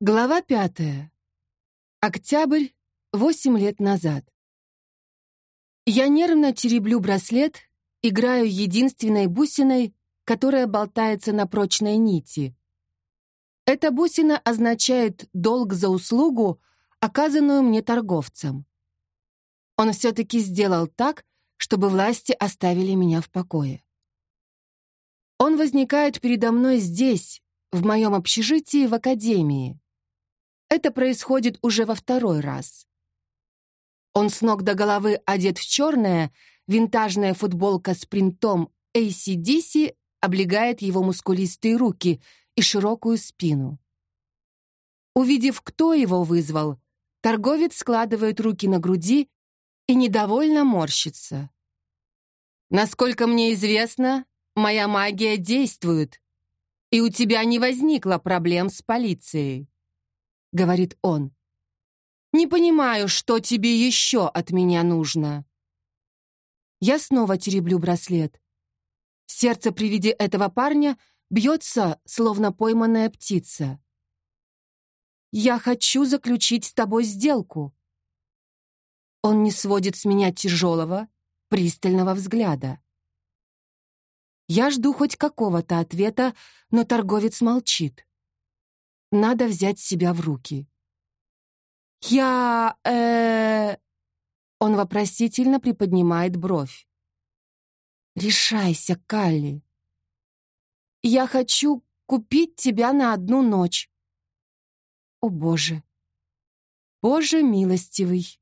Глава пятая. Октябрь, восемь лет назад. Я нервно тереблю браслет, играю единственной бусиной, которая болтается на прочной нити. Эта бусина означает долг за услугу, оказанную мне торговцем. Он все-таки сделал так, чтобы власти оставили меня в покое. Он возникает передо мной здесь, в моем общежитии в академии. Это происходит уже во второй раз. Он с ног до головы одет в черное, винтажная футболка с принтом ACDC облегает его мускулистые руки и широкую спину. Увидев, кто его вызвал, торговец складывает руки на груди и недовольно морщится. «Насколько мне известно, моя магия действует, и у тебя не возникло проблем с полицией. — говорит он. «Не понимаю, что тебе еще от меня нужно». Я снова тереблю браслет. Сердце при виде этого парня бьется, словно пойманная птица. «Я хочу заключить с тобой сделку». Он не сводит с меня тяжелого, пристального взгляда. Я жду хоть какого-то ответа, но торговец молчит. Надо взять себя в руки. «Я... э...» Он вопросительно приподнимает бровь. «Решайся, Калли. Я хочу купить тебя на одну ночь». «О, Боже! Боже милостивый!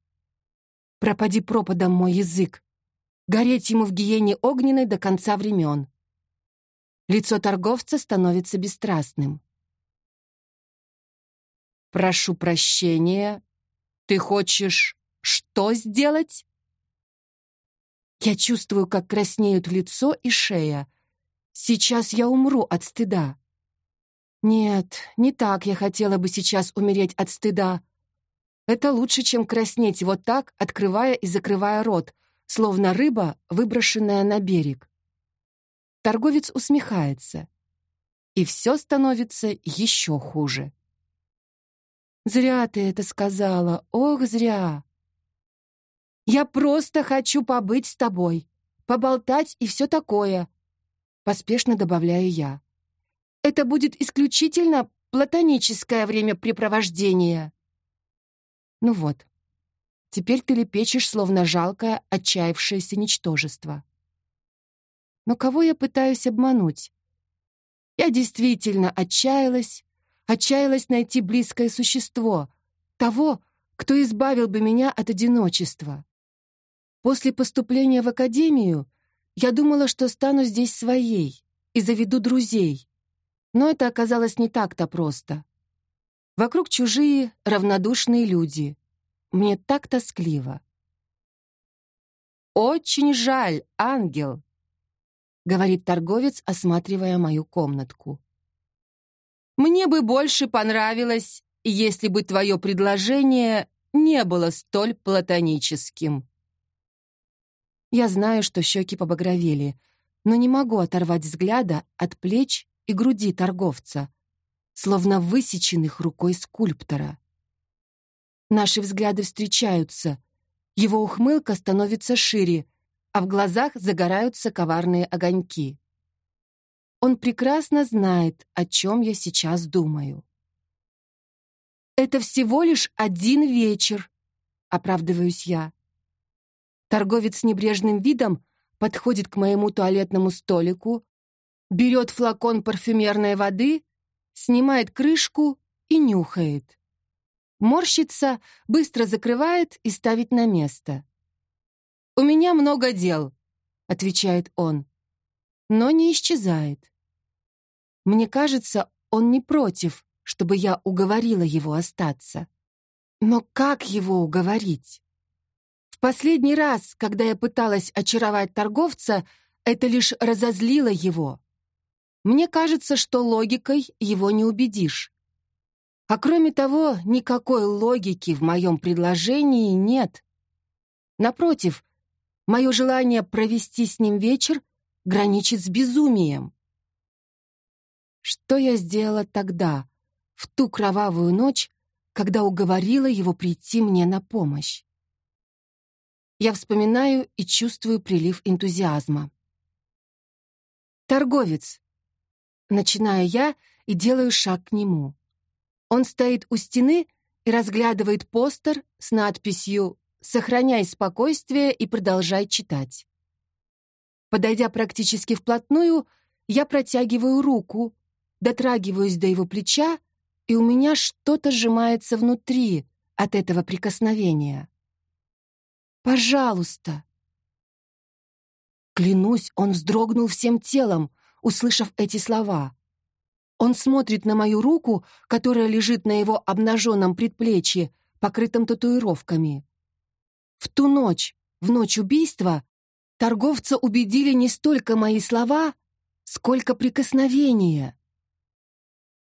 Пропади пропадом мой язык, гореть ему в гиене огненной до конца времен». Лицо торговца становится бесстрастным. «Прошу прощения, ты хочешь что сделать?» Я чувствую, как краснеют лицо и шея. Сейчас я умру от стыда. Нет, не так я хотела бы сейчас умереть от стыда. Это лучше, чем краснеть вот так, открывая и закрывая рот, словно рыба, выброшенная на берег. Торговец усмехается. И все становится еще хуже. Зря ты это сказала, ох, зря. Я просто хочу побыть с тобой, поболтать и все такое, поспешно добавляю я. Это будет исключительно платоническое времяпрепровождение. Ну вот, теперь ты лепечешь, словно жалкое, отчаявшееся ничтожество. Но кого я пытаюсь обмануть? Я действительно отчаялась, Отчаялась найти близкое существо, того, кто избавил бы меня от одиночества. После поступления в академию я думала, что стану здесь своей и заведу друзей. Но это оказалось не так-то просто. Вокруг чужие, равнодушные люди. Мне так тоскливо. «Очень жаль, ангел», — говорит торговец, осматривая мою комнатку. Мне бы больше понравилось, если бы твое предложение не было столь платоническим. Я знаю, что щеки побагровели, но не могу оторвать взгляда от плеч и груди торговца, словно высеченных рукой скульптора. Наши взгляды встречаются, его ухмылка становится шире, а в глазах загораются коварные огоньки. Он прекрасно знает, о чем я сейчас думаю. «Это всего лишь один вечер», — оправдываюсь я. Торговец с небрежным видом подходит к моему туалетному столику, берет флакон парфюмерной воды, снимает крышку и нюхает. Морщится, быстро закрывает и ставит на место. «У меня много дел», — отвечает он но не исчезает. Мне кажется, он не против, чтобы я уговорила его остаться. Но как его уговорить? В последний раз, когда я пыталась очаровать торговца, это лишь разозлило его. Мне кажется, что логикой его не убедишь. А кроме того, никакой логики в моем предложении нет. Напротив, мое желание провести с ним вечер граничит с безумием. Что я сделала тогда, в ту кровавую ночь, когда уговорила его прийти мне на помощь. Я вспоминаю и чувствую прилив энтузиазма. «Торговец!» Начинаю я и делаю шаг к нему. Он стоит у стены и разглядывает постер с надписью «Сохраняй спокойствие и продолжай читать». Подойдя практически вплотную, я протягиваю руку, дотрагиваюсь до его плеча, и у меня что-то сжимается внутри от этого прикосновения. «Пожалуйста!» Клянусь, он вздрогнул всем телом, услышав эти слова. Он смотрит на мою руку, которая лежит на его обнаженном предплечье, покрытом татуировками. В ту ночь, в ночь убийства, торговца убедили не столько мои слова, сколько прикосновения.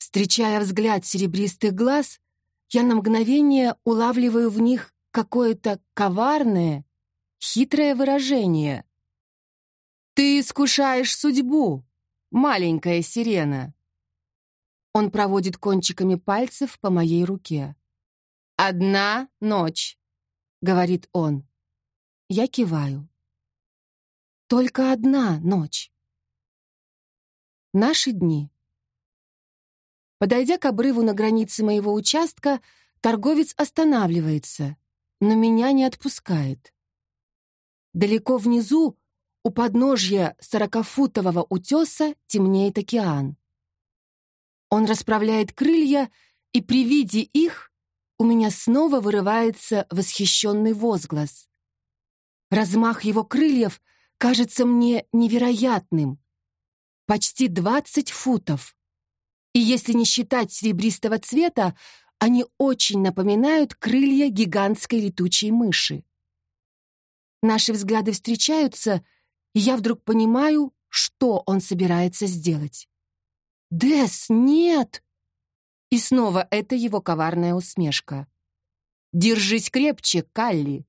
Встречая взгляд серебристых глаз, я на мгновение улавливаю в них какое-то коварное, хитрое выражение. «Ты искушаешь судьбу, маленькая сирена». Он проводит кончиками пальцев по моей руке. «Одна ночь», — говорит он. Я киваю. «Только одна ночь». Наши дни. Подойдя к обрыву на границе моего участка, торговец останавливается, но меня не отпускает. Далеко внизу у подножья сорокафутового утеса темнеет океан. Он расправляет крылья, и при виде их у меня снова вырывается восхищенный возглас. Размах его крыльев кажется мне невероятным. Почти двадцать футов. И если не считать серебристого цвета, они очень напоминают крылья гигантской летучей мыши. Наши взгляды встречаются — и я вдруг понимаю, что он собирается сделать. «Дес, нет!» И снова это его коварная усмешка. «Держись крепче, Калли!»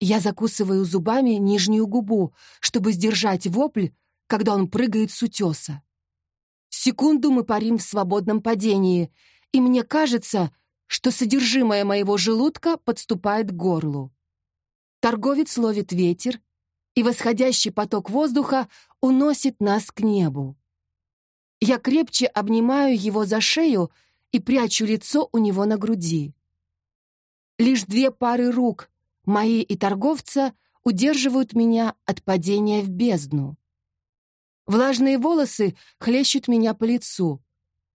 Я закусываю зубами нижнюю губу, чтобы сдержать вопль, когда он прыгает с утеса. Секунду мы парим в свободном падении, и мне кажется, что содержимое моего желудка подступает к горлу. Торговец ловит ветер, и восходящий поток воздуха уносит нас к небу. Я крепче обнимаю его за шею и прячу лицо у него на груди. Лишь две пары рук, мои и торговца, удерживают меня от падения в бездну. Влажные волосы хлещут меня по лицу.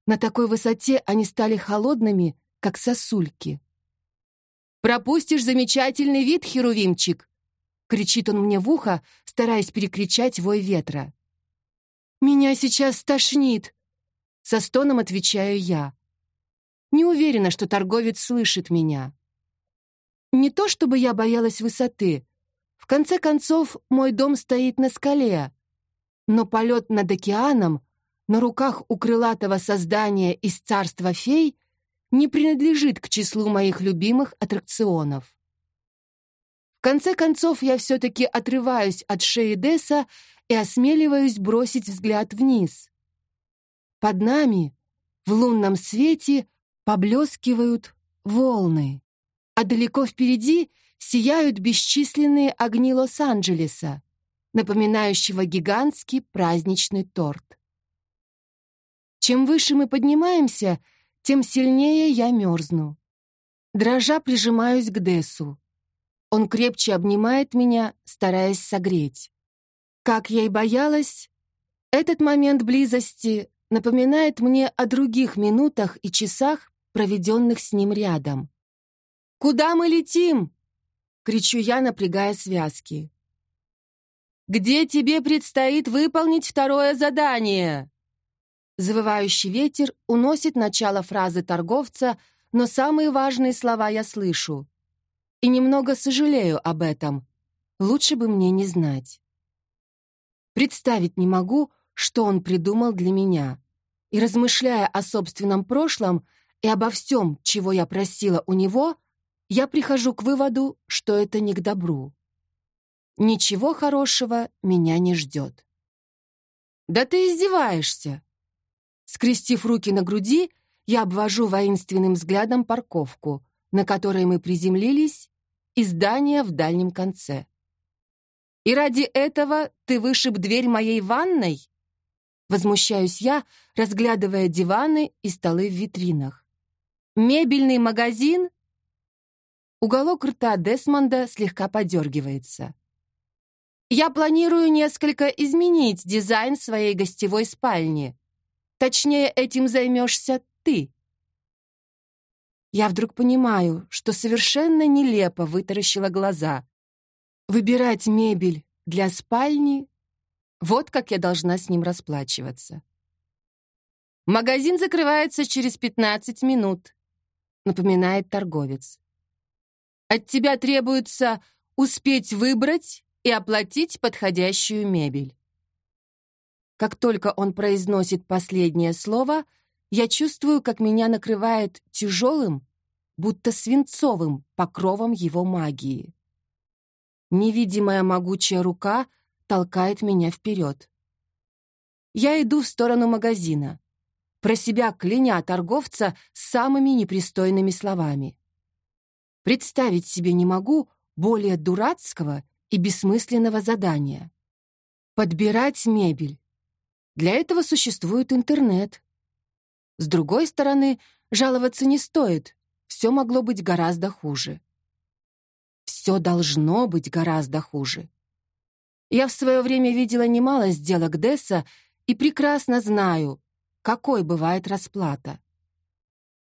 На такой высоте они стали холодными, как сосульки. «Пропустишь замечательный вид, Херувимчик!» кричит он мне в ухо, стараясь перекричать вой ветра. «Меня сейчас стошнит!» Со стоном отвечаю я. Не уверена, что торговец слышит меня. Не то чтобы я боялась высоты. В конце концов, мой дом стоит на скале. Но полет над океаном, на руках у крылатого создания из царства фей, не принадлежит к числу моих любимых аттракционов конце концов, я все-таки отрываюсь от шеи Десса и осмеливаюсь бросить взгляд вниз. Под нами, в лунном свете, поблескивают волны, а далеко впереди сияют бесчисленные огни Лос-Анджелеса, напоминающего гигантский праздничный торт. Чем выше мы поднимаемся, тем сильнее я мерзну. Дрожа прижимаюсь к Дессу. Он крепче обнимает меня, стараясь согреть. Как я и боялась, этот момент близости напоминает мне о других минутах и часах, проведенных с ним рядом. «Куда мы летим?» — кричу я, напрягая связки. «Где тебе предстоит выполнить второе задание?» Завывающий ветер уносит начало фразы торговца, но самые важные слова я слышу и немного сожалею об этом. Лучше бы мне не знать. Представить не могу, что он придумал для меня. И размышляя о собственном прошлом и обо всем, чего я просила у него, я прихожу к выводу, что это не к добру. Ничего хорошего меня не ждет. «Да ты издеваешься!» Скрестив руки на груди, я обвожу воинственным взглядом парковку, на которой мы приземлились, и здание в дальнем конце. «И ради этого ты вышиб дверь моей ванной?» Возмущаюсь я, разглядывая диваны и столы в витринах. «Мебельный магазин?» Уголок рта Десмонда слегка подергивается. «Я планирую несколько изменить дизайн своей гостевой спальни. Точнее, этим займешься ты». Я вдруг понимаю, что совершенно нелепо вытаращила глаза. Выбирать мебель для спальни — вот как я должна с ним расплачиваться. «Магазин закрывается через 15 минут», — напоминает торговец. «От тебя требуется успеть выбрать и оплатить подходящую мебель». Как только он произносит последнее слово — я чувствую, как меня накрывает тяжелым, будто свинцовым покровом его магии. Невидимая могучая рука толкает меня вперед. Я иду в сторону магазина, про себя кляня торговца самыми непристойными словами. Представить себе не могу более дурацкого и бессмысленного задания. Подбирать мебель. Для этого существует интернет. С другой стороны, жаловаться не стоит. Все могло быть гораздо хуже. Все должно быть гораздо хуже. Я в свое время видела немало сделок Десса и прекрасно знаю, какой бывает расплата.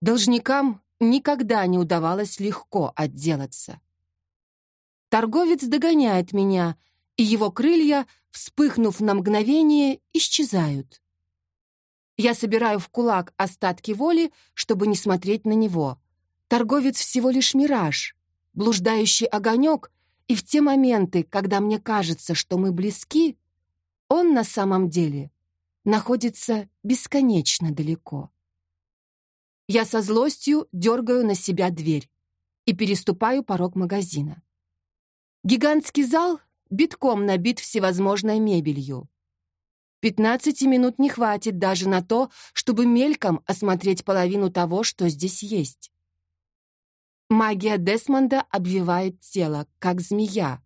Должникам никогда не удавалось легко отделаться. Торговец догоняет меня, и его крылья, вспыхнув на мгновение, исчезают. Я собираю в кулак остатки воли, чтобы не смотреть на него. Торговец всего лишь мираж, блуждающий огонек, и в те моменты, когда мне кажется, что мы близки, он на самом деле находится бесконечно далеко. Я со злостью дергаю на себя дверь и переступаю порог магазина. Гигантский зал битком набит всевозможной мебелью. Пятнадцати минут не хватит даже на то, чтобы мельком осмотреть половину того, что здесь есть. Магия Десмонда обвивает тело, как змея.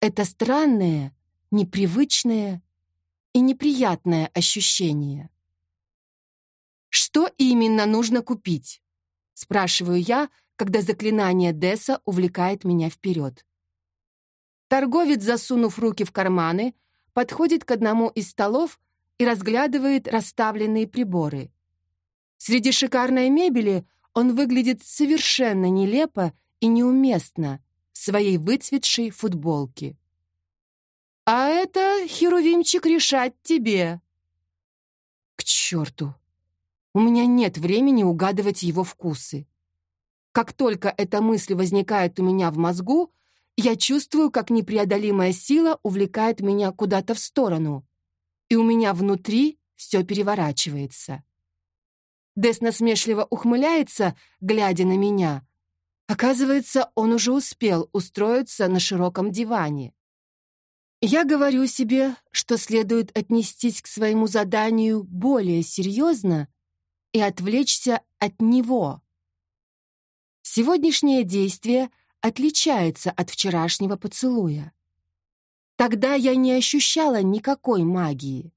Это странное, непривычное и неприятное ощущение. «Что именно нужно купить?» — спрашиваю я, когда заклинание Деса увлекает меня вперед. Торговец, засунув руки в карманы, — подходит к одному из столов и разглядывает расставленные приборы. Среди шикарной мебели он выглядит совершенно нелепо и неуместно в своей выцветшей футболке. «А это, Херувимчик, решать тебе!» «К черту! У меня нет времени угадывать его вкусы. Как только эта мысль возникает у меня в мозгу, я чувствую, как непреодолимая сила увлекает меня куда-то в сторону, и у меня внутри все переворачивается. Дес насмешливо ухмыляется, глядя на меня. Оказывается, он уже успел устроиться на широком диване. Я говорю себе, что следует отнестись к своему заданию более серьезно и отвлечься от него. Сегодняшнее действие отличается от вчерашнего поцелуя. Тогда я не ощущала никакой магии.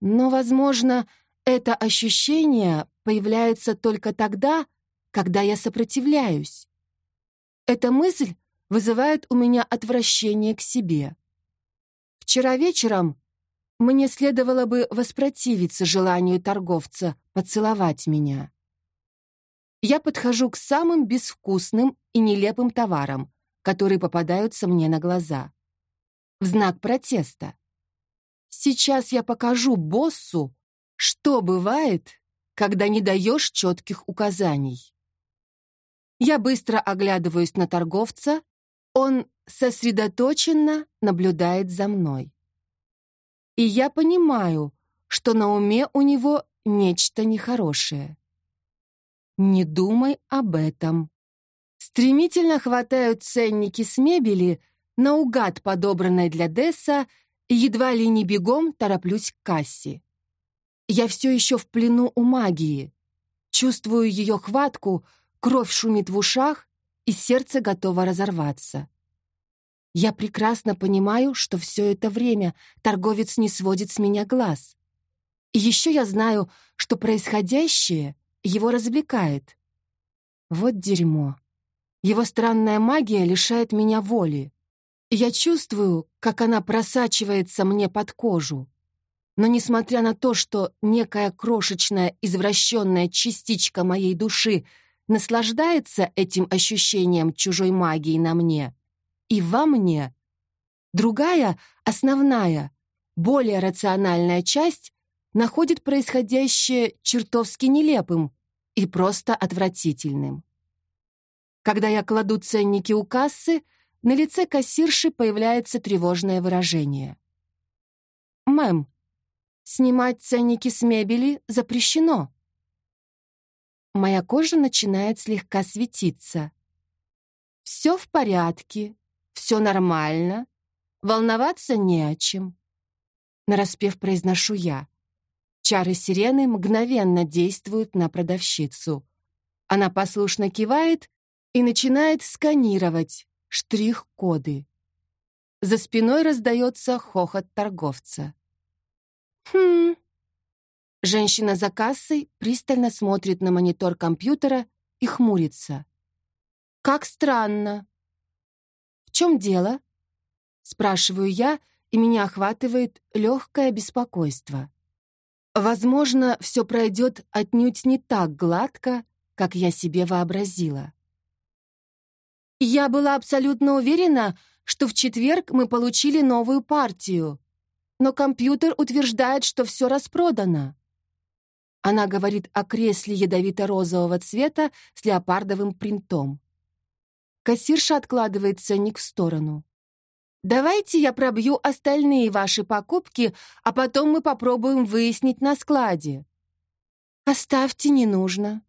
Но, возможно, это ощущение появляется только тогда, когда я сопротивляюсь. Эта мысль вызывает у меня отвращение к себе. Вчера вечером мне следовало бы воспротивиться желанию торговца поцеловать меня я подхожу к самым безвкусным и нелепым товарам, которые попадаются мне на глаза. В знак протеста. Сейчас я покажу боссу, что бывает, когда не даешь четких указаний. Я быстро оглядываюсь на торговца, он сосредоточенно наблюдает за мной. И я понимаю, что на уме у него нечто нехорошее. Не думай об этом. Стремительно хватают ценники с мебели, наугад подобранной для Десса, и едва ли не бегом тороплюсь к кассе. Я все еще в плену у магии, Чувствую ее хватку, кровь шумит в ушах, и сердце готово разорваться. Я прекрасно понимаю, что все это время торговец не сводит с меня глаз. И еще я знаю, что происходящее его развлекает. Вот дерьмо. Его странная магия лишает меня воли. Я чувствую, как она просачивается мне под кожу. Но несмотря на то, что некая крошечная извращенная частичка моей души наслаждается этим ощущением чужой магии на мне и во мне, другая, основная, более рациональная часть находит происходящее чертовски нелепым и просто отвратительным. Когда я кладу ценники у кассы, на лице кассирши появляется тревожное выражение. «Мэм, снимать ценники с мебели запрещено». Моя кожа начинает слегка светиться. «Все в порядке, все нормально, волноваться не о чем». Нараспев произношу я. Чары сирены мгновенно действуют на продавщицу. Она послушно кивает и начинает сканировать, штрих-коды. За спиной раздается хохот торговца. «Хм...» Женщина за кассой пристально смотрит на монитор компьютера и хмурится. «Как странно!» «В чем дело?» Спрашиваю я, и меня охватывает легкое беспокойство. Возможно, все пройдет отнюдь не так гладко, как я себе вообразила. Я была абсолютно уверена, что в четверг мы получили новую партию, но компьютер утверждает, что все распродано. Она говорит о кресле ядовито-розового цвета с леопардовым принтом. Кассирша откладывает ценник в сторону. «Давайте я пробью остальные ваши покупки, а потом мы попробуем выяснить на складе». «Оставьте, не нужно».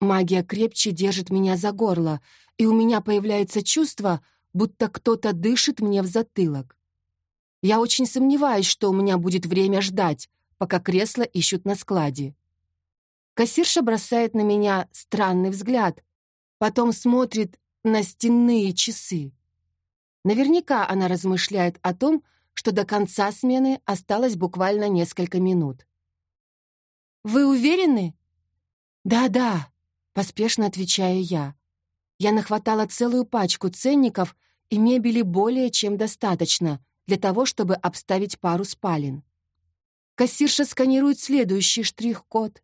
Магия крепче держит меня за горло, и у меня появляется чувство, будто кто-то дышит мне в затылок. Я очень сомневаюсь, что у меня будет время ждать, пока кресло ищут на складе. Кассирша бросает на меня странный взгляд, потом смотрит на стенные часы. Наверняка она размышляет о том, что до конца смены осталось буквально несколько минут. «Вы уверены?» «Да-да», — поспешно отвечаю я. Я нахватала целую пачку ценников, и мебели более чем достаточно для того, чтобы обставить пару спален. Кассирша сканирует следующий штрих-код.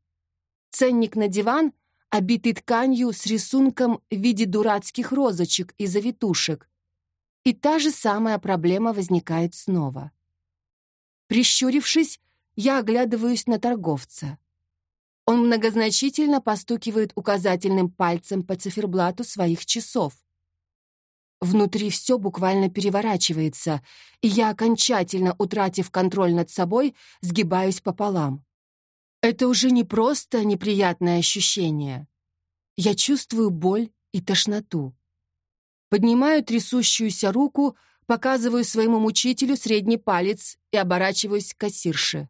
Ценник на диван, обитый тканью с рисунком в виде дурацких розочек и завитушек. И та же самая проблема возникает снова. Прищурившись, я оглядываюсь на торговца. Он многозначительно постукивает указательным пальцем по циферблату своих часов. Внутри все буквально переворачивается, и я, окончательно утратив контроль над собой, сгибаюсь пополам. Это уже не просто неприятное ощущение. Я чувствую боль и тошноту. Поднимаю трясущуюся руку, показываю своему мучителю средний палец и оборачиваюсь к кассирше.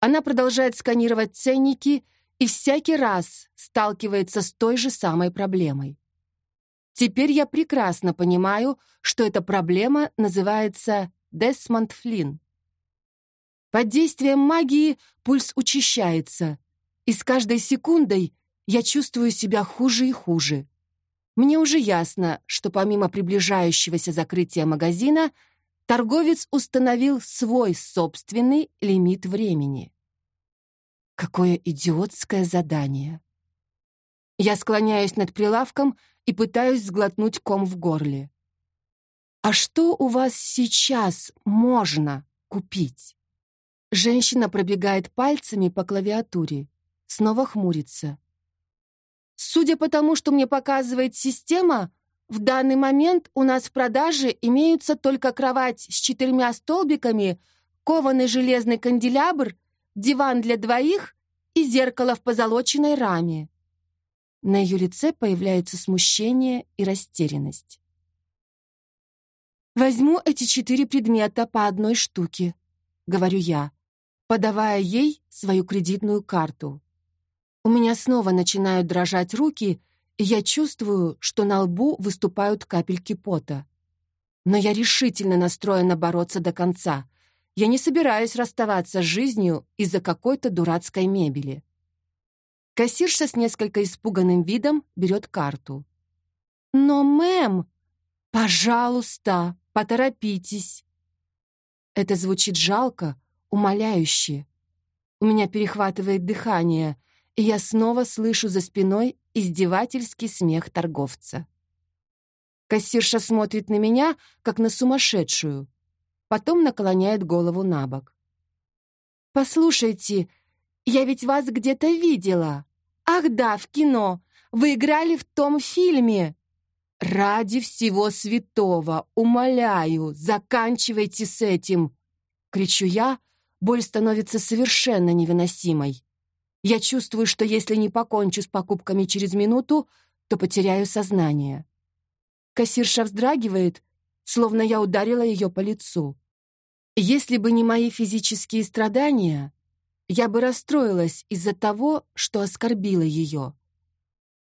Она продолжает сканировать ценники и всякий раз сталкивается с той же самой проблемой. Теперь я прекрасно понимаю, что эта проблема называется Десмонд Флинн. Под действием магии пульс учащается, и с каждой секундой я чувствую себя хуже и хуже. Мне уже ясно, что помимо приближающегося закрытия магазина, торговец установил свой собственный лимит времени. Какое идиотское задание. Я склоняюсь над прилавком и пытаюсь сглотнуть ком в горле. «А что у вас сейчас можно купить?» Женщина пробегает пальцами по клавиатуре, снова хмурится. «Судя по тому, что мне показывает система, в данный момент у нас в продаже имеются только кровать с четырьмя столбиками, кованый железный канделябр диван для двоих и зеркало в позолоченной раме. На ее лице появляются смущение и растерянность. «Возьму эти четыре предмета по одной штуке», — говорю я, подавая ей свою кредитную карту. У меня снова начинают дрожать руки, и я чувствую, что на лбу выступают капельки пота. Но я решительно настроена бороться до конца. Я не собираюсь расставаться с жизнью из-за какой-то дурацкой мебели. Кассирша с несколько испуганным видом берет карту. «Но, мэм, пожалуйста, поторопитесь!» Это звучит жалко, умоляюще. У меня перехватывает дыхание, и я снова слышу за спиной издевательский смех торговца. Кассирша смотрит на меня, как на сумасшедшую, потом наклоняет голову на бок. «Послушайте, я ведь вас где-то видела. Ах да, в кино. Вы играли в том фильме. Ради всего святого, умоляю, заканчивайте с этим!» Кричу я, боль становится совершенно невыносимой. Я чувствую, что если не покончу с покупками через минуту, то потеряю сознание. Кассирша вздрагивает, словно я ударила ее по лицу. Если бы не мои физические страдания, я бы расстроилась из-за того, что оскорбила ее.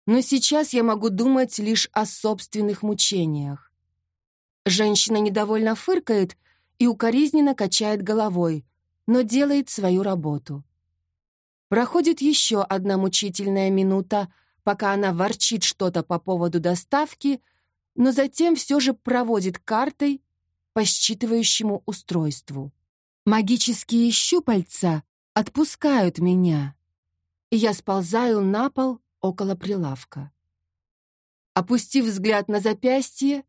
Но сейчас я могу думать лишь о собственных мучениях. Женщина недовольно фыркает и укоризненно качает головой, но делает свою работу. Проходит еще одна мучительная минута, пока она ворчит что-то по поводу доставки, но затем все же проводит картой по считывающему устройству. Магические щупальца отпускают меня, и я сползаю на пол около прилавка. Опустив взгляд на запястье,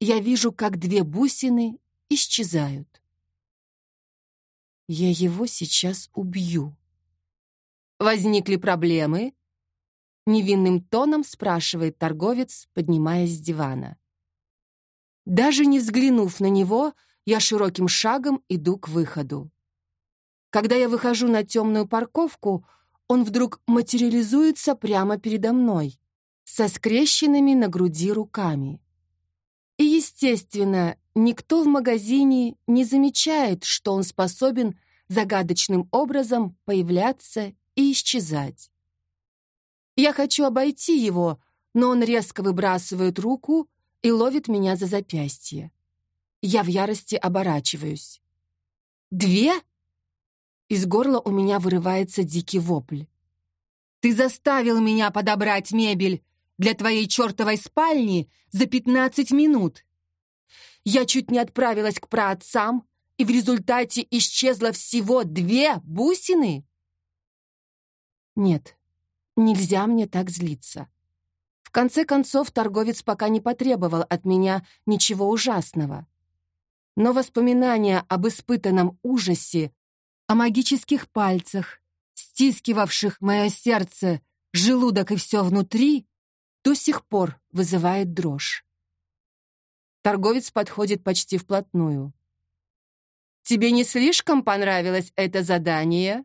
я вижу, как две бусины исчезают. Я его сейчас убью. Возникли проблемы? Невинным тоном спрашивает торговец, поднимаясь с дивана. Даже не взглянув на него, я широким шагом иду к выходу. Когда я выхожу на темную парковку, он вдруг материализуется прямо передо мной, со скрещенными на груди руками. И, естественно, никто в магазине не замечает, что он способен загадочным образом появляться и исчезать. Я хочу обойти его, но он резко выбрасывает руку и ловит меня за запястье. Я в ярости оборачиваюсь. «Две?» Из горла у меня вырывается дикий вопль. «Ты заставил меня подобрать мебель для твоей чертовой спальни за пятнадцать минут. Я чуть не отправилась к праотцам, и в результате исчезло всего две бусины?» «Нет, нельзя мне так злиться. В конце концов, торговец пока не потребовал от меня ничего ужасного. Но воспоминания об испытанном ужасе, о магических пальцах, стискивавших мое сердце, желудок и все внутри, до сих пор вызывает дрожь. Торговец подходит почти вплотную. «Тебе не слишком понравилось это задание?»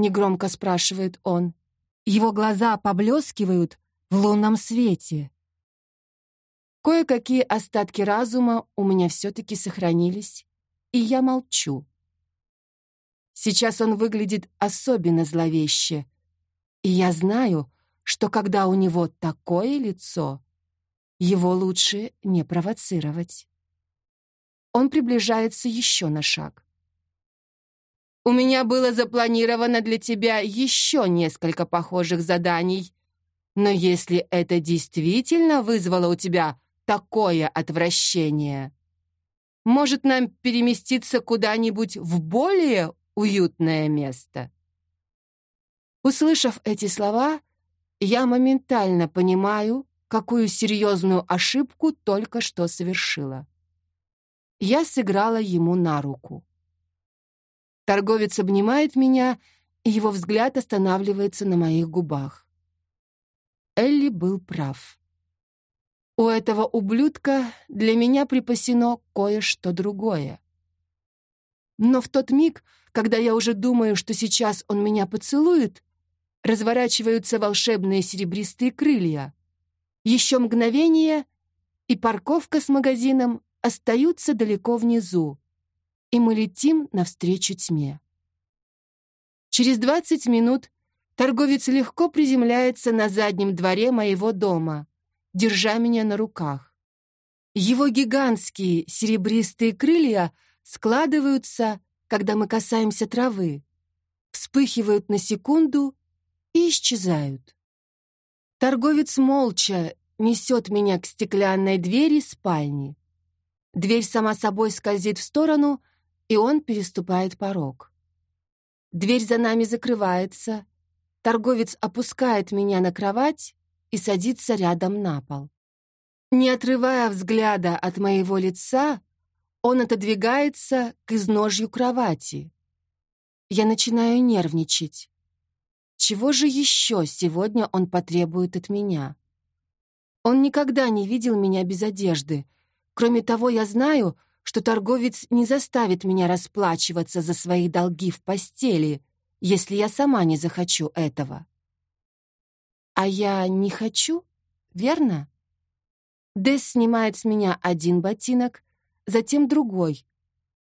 Негромко спрашивает он. Его глаза поблескивают, в лунном свете. Кое-какие остатки разума у меня все-таки сохранились, и я молчу. Сейчас он выглядит особенно зловеще, и я знаю, что когда у него такое лицо, его лучше не провоцировать. Он приближается еще на шаг. «У меня было запланировано для тебя еще несколько похожих заданий», но если это действительно вызвало у тебя такое отвращение, может нам переместиться куда-нибудь в более уютное место? Услышав эти слова, я моментально понимаю, какую серьезную ошибку только что совершила. Я сыграла ему на руку. Торговец обнимает меня, и его взгляд останавливается на моих губах. Элли был прав. У этого ублюдка для меня припасено кое-что другое. Но в тот миг, когда я уже думаю, что сейчас он меня поцелует, разворачиваются волшебные серебристые крылья. Еще мгновение, и парковка с магазином остаются далеко внизу, и мы летим навстречу тьме. Через двадцать минут Торговец легко приземляется на заднем дворе моего дома, держа меня на руках. Его гигантские серебристые крылья складываются, когда мы касаемся травы, вспыхивают на секунду и исчезают. Торговец молча несет меня к стеклянной двери спальни. Дверь сама собой скользит в сторону, и он переступает порог. Дверь за нами закрывается. Торговец опускает меня на кровать и садится рядом на пол. Не отрывая взгляда от моего лица, он отодвигается к изножью кровати. Я начинаю нервничать. Чего же еще сегодня он потребует от меня? Он никогда не видел меня без одежды. Кроме того, я знаю, что торговец не заставит меня расплачиваться за свои долги в постели, если я сама не захочу этого. А я не хочу, верно? Дэс снимает с меня один ботинок, затем другой,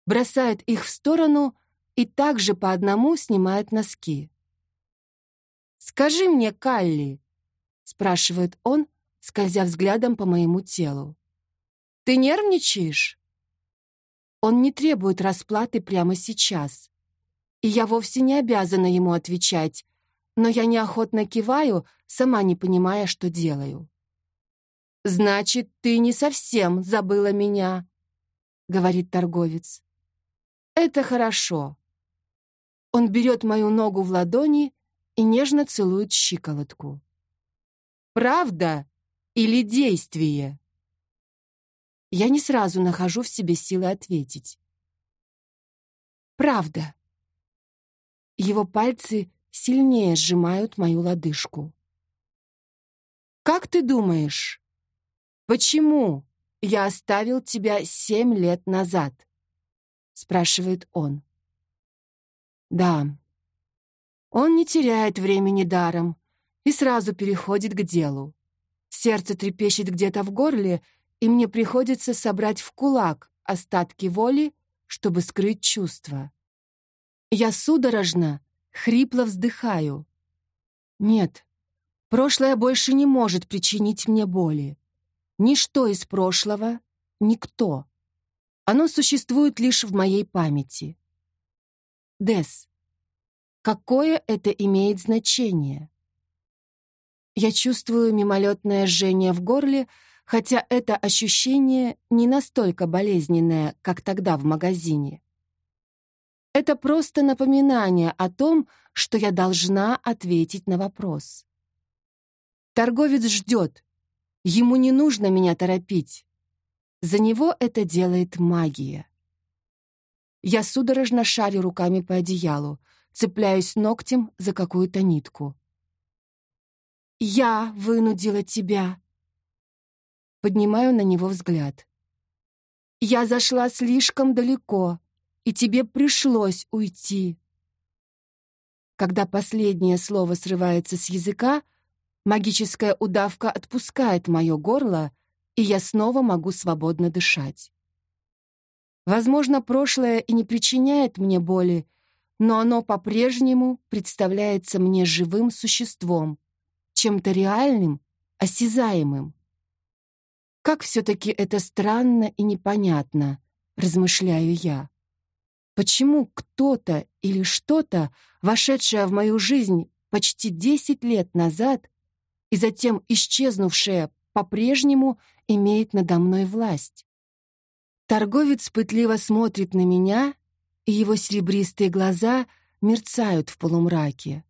бросает их в сторону и также по одному снимает носки. «Скажи мне, Калли», — спрашивает он, скользя взглядом по моему телу. «Ты нервничаешь?» Он не требует расплаты прямо сейчас. И я вовсе не обязана ему отвечать, но я неохотно киваю, сама не понимая, что делаю. «Значит, ты не совсем забыла меня», — говорит торговец. «Это хорошо». Он берет мою ногу в ладони и нежно целует щиколотку. «Правда или действие?» Я не сразу нахожу в себе силы ответить. «Правда». Его пальцы сильнее сжимают мою лодыжку. «Как ты думаешь, почему я оставил тебя семь лет назад?» спрашивает он. «Да, он не теряет времени даром и сразу переходит к делу. Сердце трепещет где-то в горле, и мне приходится собрать в кулак остатки воли, чтобы скрыть чувства. Я судорожно, хрипло вздыхаю. Нет, прошлое больше не может причинить мне боли. Ничто из прошлого, никто. Оно существует лишь в моей памяти. Дес, Какое это имеет значение? Я чувствую мимолетное жжение в горле, хотя это ощущение не настолько болезненное, как тогда в магазине. Это просто напоминание о том, что я должна ответить на вопрос. Торговец ждет. Ему не нужно меня торопить. За него это делает магия. Я судорожно шарю руками по одеялу цепляюсь ногтем за какую-то нитку. «Я вынудила тебя!» Поднимаю на него взгляд. «Я зашла слишком далеко, и тебе пришлось уйти!» Когда последнее слово срывается с языка, магическая удавка отпускает мое горло, и я снова могу свободно дышать. Возможно, прошлое и не причиняет мне боли, но оно по-прежнему представляется мне живым существом, чем-то реальным, осязаемым. Как все-таки это странно и непонятно, размышляю я. Почему кто-то или что-то, вошедшее в мою жизнь почти десять лет назад и затем исчезнувшее по-прежнему, имеет надо мной власть? Торговец пытливо смотрит на меня и его серебристые глаза мерцают в полумраке.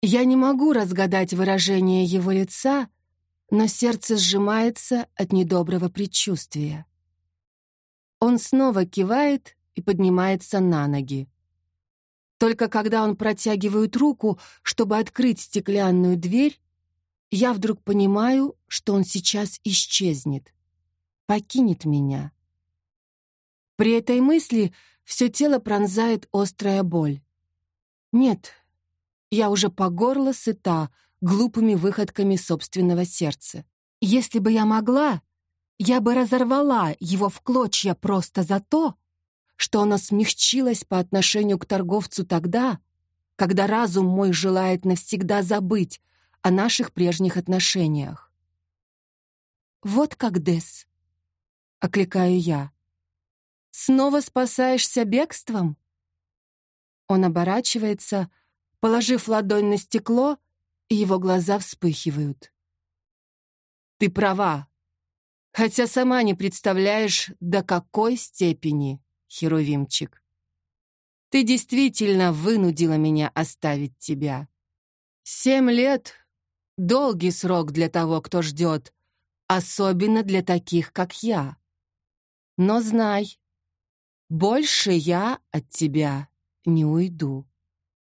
Я не могу разгадать выражение его лица, но сердце сжимается от недоброго предчувствия. Он снова кивает и поднимается на ноги. Только когда он протягивает руку, чтобы открыть стеклянную дверь, я вдруг понимаю, что он сейчас исчезнет, покинет меня. При этой мысли все тело пронзает острая боль. Нет, я уже по горло сыта глупыми выходками собственного сердца. Если бы я могла, я бы разорвала его в клочья просто за то, что оно смягчилось по отношению к торговцу тогда, когда разум мой желает навсегда забыть о наших прежних отношениях. «Вот как, Дес», — окликаю я. «Снова спасаешься бегством?» Он оборачивается, положив ладонь на стекло, и его глаза вспыхивают. «Ты права, хотя сама не представляешь, до какой степени, Херувимчик. Ты действительно вынудила меня оставить тебя. Семь лет — долгий срок для того, кто ждет, особенно для таких, как я. Но знай, больше я от тебя не уйду.